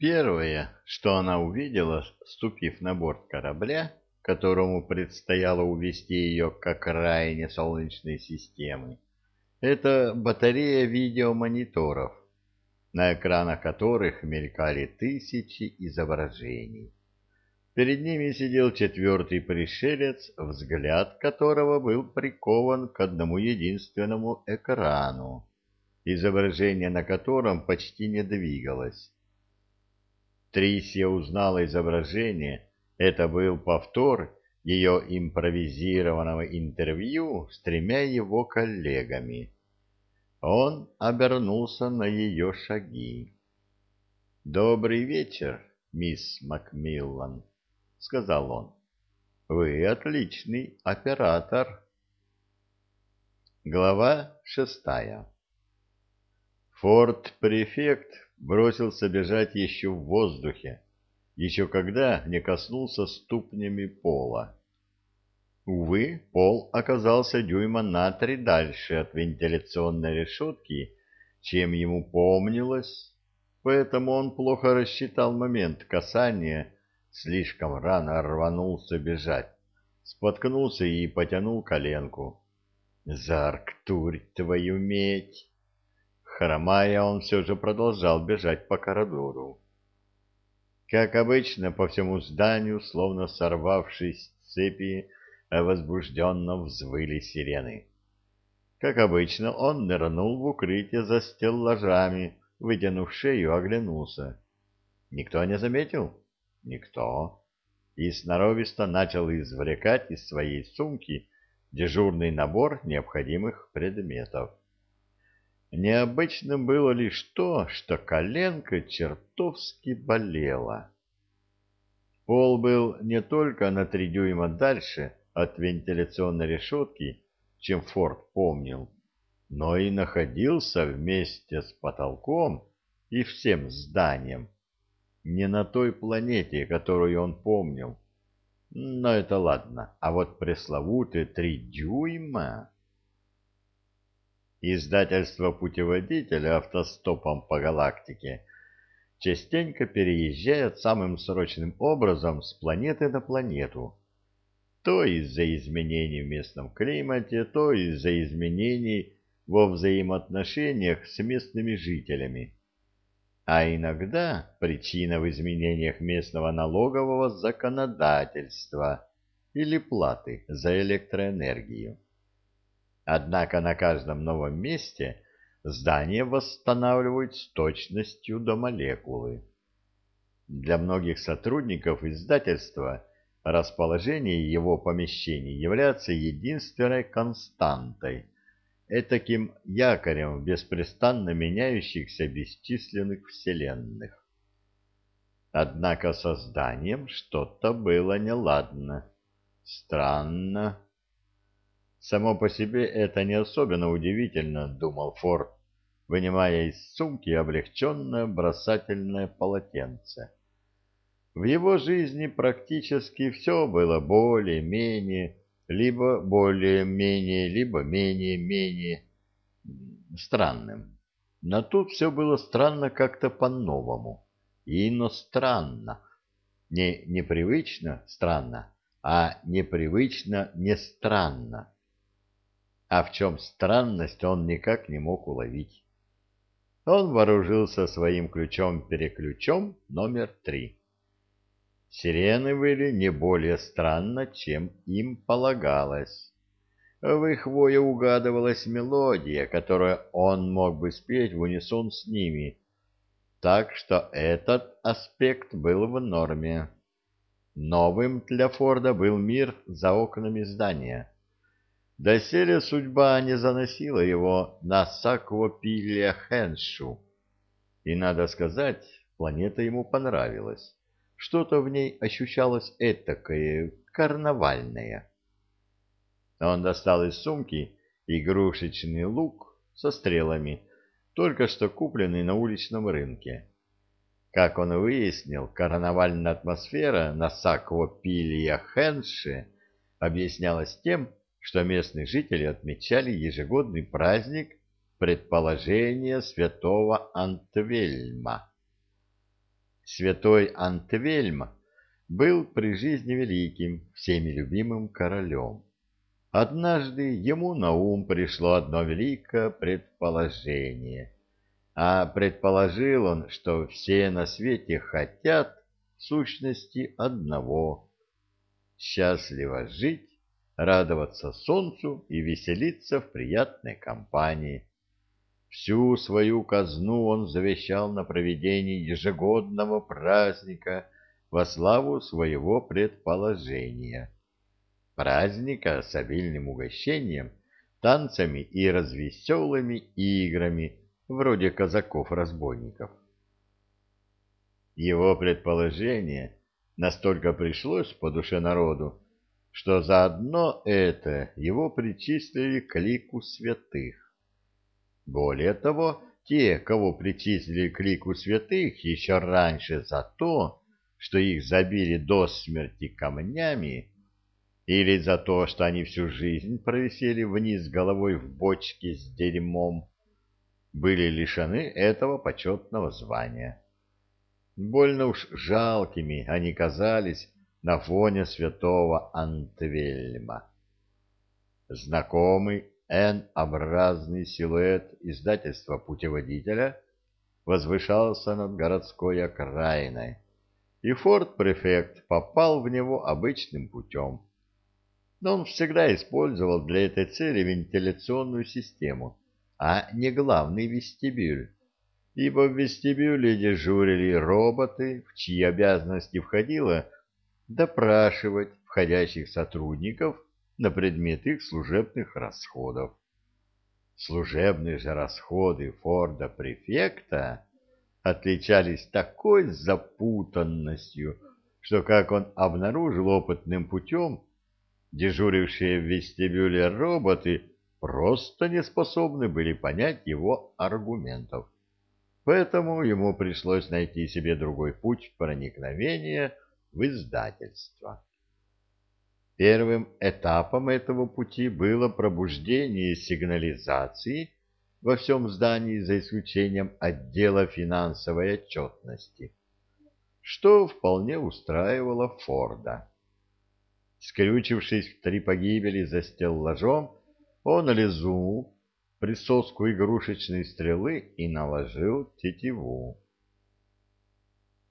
Первое, что она увидела, ступив на борт корабля, которому предстояло увести ее к окраине Солнечной системы, это батарея видеомониторов, на экранах которых мелькали тысячи изображений. Перед ними сидел четвертый пришелец, взгляд которого был прикован к одному единственному экрану, изображение на котором почти не двигалось. Трисия узнала изображение, это был повтор ее импровизированного интервью с тремя его коллегами. Он обернулся на ее шаги. «Добрый вечер, мисс Макмиллан», — сказал он. «Вы отличный оператор». Глава шестая Форт-префект бросился бежать еще в воздухе, еще когда не коснулся ступнями пола. Увы, пол оказался дюйма на три дальше от вентиляционной решетки, чем ему помнилось, поэтому он плохо рассчитал момент касания, слишком рано рванулся бежать, споткнулся и потянул коленку. «Зарктурь твою медь!» Хромая, он все же продолжал бежать по коридору. Как обычно, по всему зданию, словно сорвавшись с цепи, возбужденно взвыли сирены. Как обычно, он нырнул в укрытие за стеллажами, вытянув шею, оглянулся. Никто не заметил? Никто. И сноровисто начал извлекать из своей сумки дежурный набор необходимых предметов. Необычным было лишь то, что коленка чертовски болела. Пол был не только на три дюйма дальше от вентиляционной решетки, чем Форд помнил, но и находился вместе с потолком и всем зданием не на той планете, которую он помнил. Но это ладно, а вот пресловутые три дюйма... Издательство путеводителя автостопом по галактике частенько переезжает самым срочным образом с планеты на планету. То из-за изменений в местном климате, то из-за изменений во взаимоотношениях с местными жителями. А иногда причина в изменениях местного налогового законодательства или платы за электроэнергию. Однако на каждом новом месте здание восстанавливают с точностью до молекулы. Для многих сотрудников издательства расположение его помещений является единственной константой, этаким якорем в беспрестанно меняющихся бесчисленных вселенных. Однако со зданием что-то было неладно. Странно. Само по себе это не особенно удивительно, думал Форд, вынимая из сумки облегченное бросательное полотенце. В его жизни практически все было более-менее, либо более-менее, либо менее-менее странным. Но тут все было странно как-то по-новому. И. Не непривычно странно, а непривычно не странно а в чем странность он никак не мог уловить. Он вооружился своим ключом-переключом номер три. Сирены были не более странно, чем им полагалось. В их вое угадывалась мелодия, которую он мог бы спеть в унисон с ними, так что этот аспект был в норме. Новым для Форда был мир за окнами здания Доселе судьба не заносила его на Саквопилия-Хэншу. И, надо сказать, планета ему понравилась. Что-то в ней ощущалось этакое, карнавальное. Он достал из сумки игрушечный лук со стрелами, только что купленный на уличном рынке. Как он выяснил, карнавальная атмосфера на Саквопилия-Хэнше объяснялась тем, что местные жители отмечали ежегодный праздник предположения святого Антвельма. Святой Антвельм был при жизни великим, всеми любимым королем. Однажды ему на ум пришло одно великое предположение. А предположил он, что все на свете хотят сущности одного — счастливо жить, радоваться солнцу и веселиться в приятной компании. Всю свою казну он завещал на проведение ежегодного праздника во славу своего предположения. Праздника с обильным угощением, танцами и развеселыми играми, вроде казаков-разбойников. Его предположение настолько пришлось по душе народу, что заодно это его причислили к лику святых. Более того, те, кого причислили к лику святых еще раньше за то, что их забили до смерти камнями, или за то, что они всю жизнь провисели вниз головой в бочке с дерьмом, были лишены этого почетного звания. Больно уж жалкими они казались на фоне святого Антвельма. Знакомый Н-образный силуэт издательства «Путеводителя» возвышался над городской окраиной, и форт-префект попал в него обычным путем. Но он всегда использовал для этой цели вентиляционную систему, а не главный вестибюль, ибо в вестибюле дежурили роботы, в чьи обязанности входило допрашивать входящих сотрудников на предмет их служебных расходов. Служебные же расходы Форда-префекта отличались такой запутанностью, что, как он обнаружил опытным путем, дежурившие в вестибюле роботы просто не способны были понять его аргументов. Поэтому ему пришлось найти себе другой путь проникновения в издательство. Первым этапом этого пути было пробуждение сигнализации во всем здании за исключением отдела финансовой отчетности, что вполне устраивало Форда. Скрючившись в три погибели за стеллажом, он лизнул присоску игрушечной стрелы и наложил тетиву.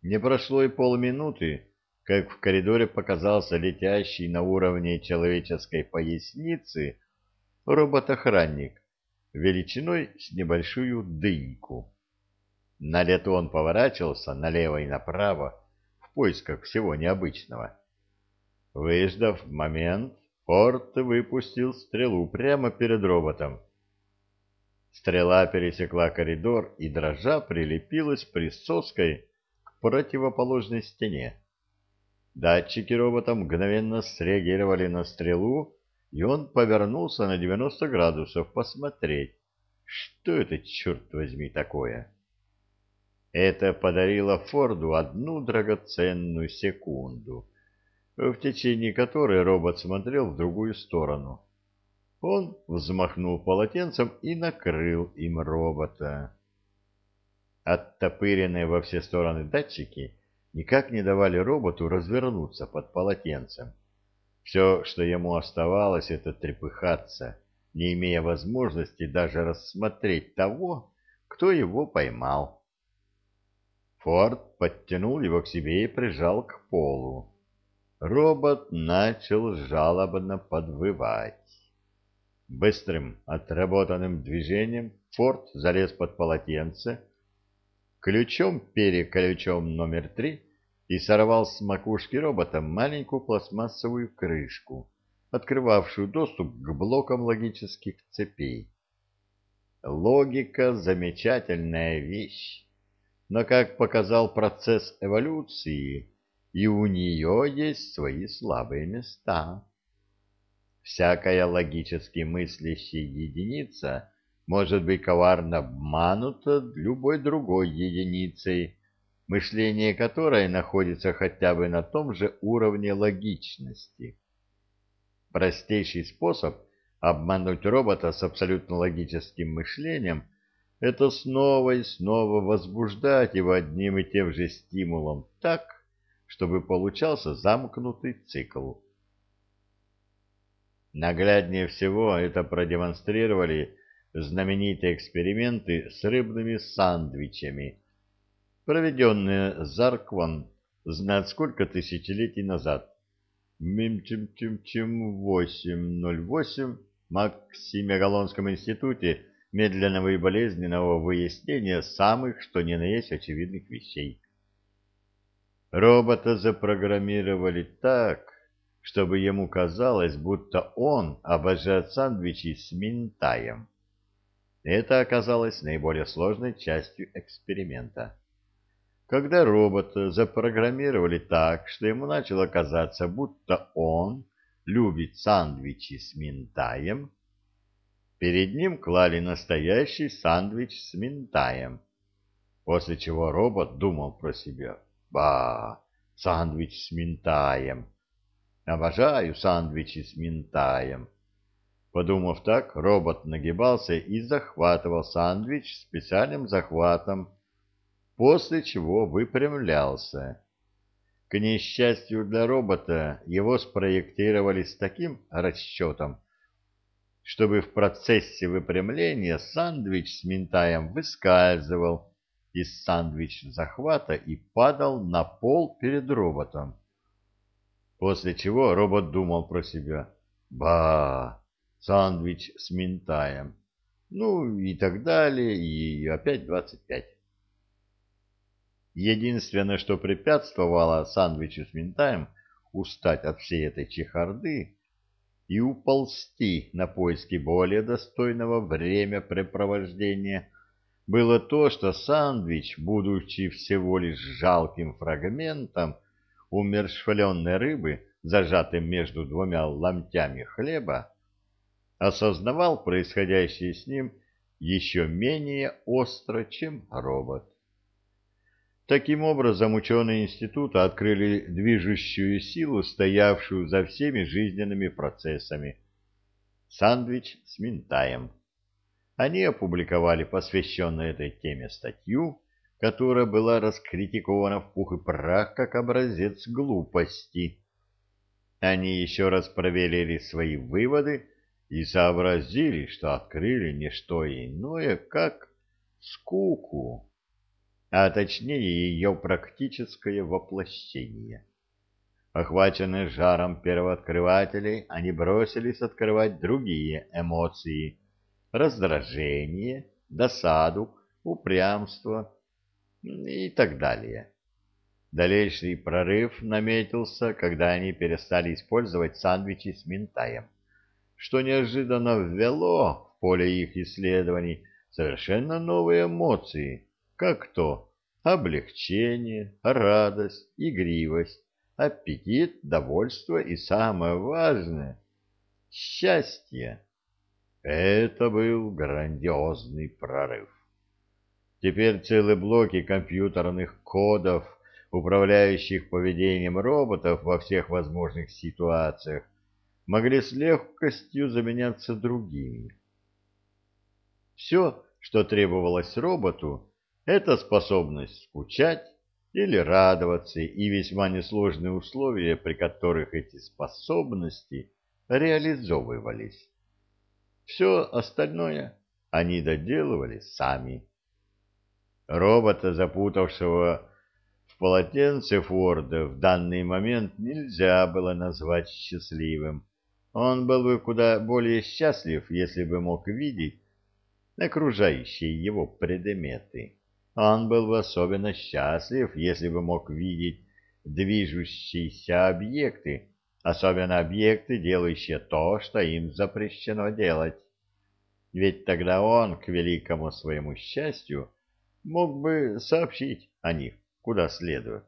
Не прошло и полминуты, как в коридоре показался летящий на уровне человеческой поясницы робот-охранник величиной с небольшую дыньку. На лету он поворачивался налево и направо в поисках всего необычного. Выждав момент, Форд выпустил стрелу прямо перед роботом. Стрела пересекла коридор и, дрожа, прилепилась присоской к противоположной стене. Датчики робота мгновенно среагировали на стрелу, и он повернулся на 90 градусов посмотреть, что это, черт возьми, такое. Это подарило Форду одну драгоценную секунду — в течение которой робот смотрел в другую сторону. Он взмахнул полотенцем и накрыл им робота. Оттопыренные во все стороны датчики никак не давали роботу развернуться под полотенцем. Все, что ему оставалось, это трепыхаться, не имея возможности даже рассмотреть того, кто его поймал. Форд подтянул его к себе и прижал к полу робот начал жалобно подвывать. Быстрым, отработанным движением Форд залез под полотенце, ключом переключом номер три и сорвал с макушки робота маленькую пластмассовую крышку, открывавшую доступ к блокам логических цепей. Логика — замечательная вещь, но, как показал процесс эволюции, и у нее есть свои слабые места. Всякая логически мыслящая единица может быть коварно обманута любой другой единицей, мышление которой находится хотя бы на том же уровне логичности. Простейший способ обмануть робота с абсолютно логическим мышлением это снова и снова возбуждать его одним и тем же стимулом так, чтобы получался замкнутый цикл. Нагляднее всего это продемонстрировали знаменитые эксперименты с рыбными сандвичами, проведенные Заркван знает сколько тысячелетий назад. Мим-чим-чим-чим-808 в Максимегалонском институте медленного и болезненного выяснения самых, что ни на есть, очевидных вещей. Робота запрограммировали так, чтобы ему казалось, будто он обожает сандвичи с минтаем. Это оказалось наиболее сложной частью эксперимента. Когда робота запрограммировали так, что ему начало казаться, будто он любит сандвичи с минтаем, перед ним клали настоящий сандвич с минтаем, после чего робот думал про себя. «Ба, сандвич с минтаем! Обожаю сандвичи с минтаем!» Подумав так, робот нагибался и захватывал сандвич специальным захватом, после чего выпрямлялся. К несчастью для робота, его спроектировали с таким расчетом, чтобы в процессе выпрямления сандвич с минтаем выскальзывал из сандвич-захвата и падал на пол перед роботом. После чего робот думал про себя. «Ба! Сандвич с минтаем!» Ну и так далее, и опять двадцать пять. Единственное, что препятствовало сандвичу с минтаем устать от всей этой чехарды и уползти на поиски более достойного времяпрепровождения, было то, что сандвич, будучи всего лишь жалким фрагментом умершвленной рыбы, зажатым между двумя ломтями хлеба, осознавал происходящее с ним еще менее остро, чем робот. Таким образом, ученые института открыли движущую силу, стоявшую за всеми жизненными процессами. Сандвич с минтаем. Они опубликовали посвященную этой теме статью, которая была раскритикована в пух и прах как образец глупости. Они еще раз проверили свои выводы и сообразили, что открыли не что иное, как скуку а точнее ее практическое воплощение. Охваченные жаром первооткрывателей, они бросились открывать другие эмоции – раздражение, досаду, упрямство и так далее. Дальнейший прорыв наметился, когда они перестали использовать сандвичи с минтаем, что неожиданно ввело в поле их исследований совершенно новые эмоции – как то облегчение, радость, игривость, аппетит, довольство и самое важное — счастье. Это был грандиозный прорыв. Теперь целые блоки компьютерных кодов, управляющих поведением роботов во всех возможных ситуациях, могли с легкостью заменяться другими. Все, что требовалось роботу, это способность скучать или радоваться и весьма несложные условия, при которых эти способности реализовывались. Все остальное они доделывали сами. Робота, запутавшего в полотенце Форда, в данный момент нельзя было назвать счастливым. Он был бы куда более счастлив, если бы мог видеть окружающие его предметы. Он был бы особенно счастлив, если бы мог видеть движущиеся объекты, особенно объекты, делающие то, что им запрещено делать. Ведь тогда он, к великому своему счастью, мог бы сообщить о них куда следует.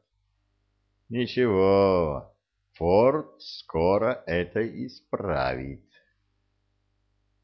Ничего, Форд скоро это исправит.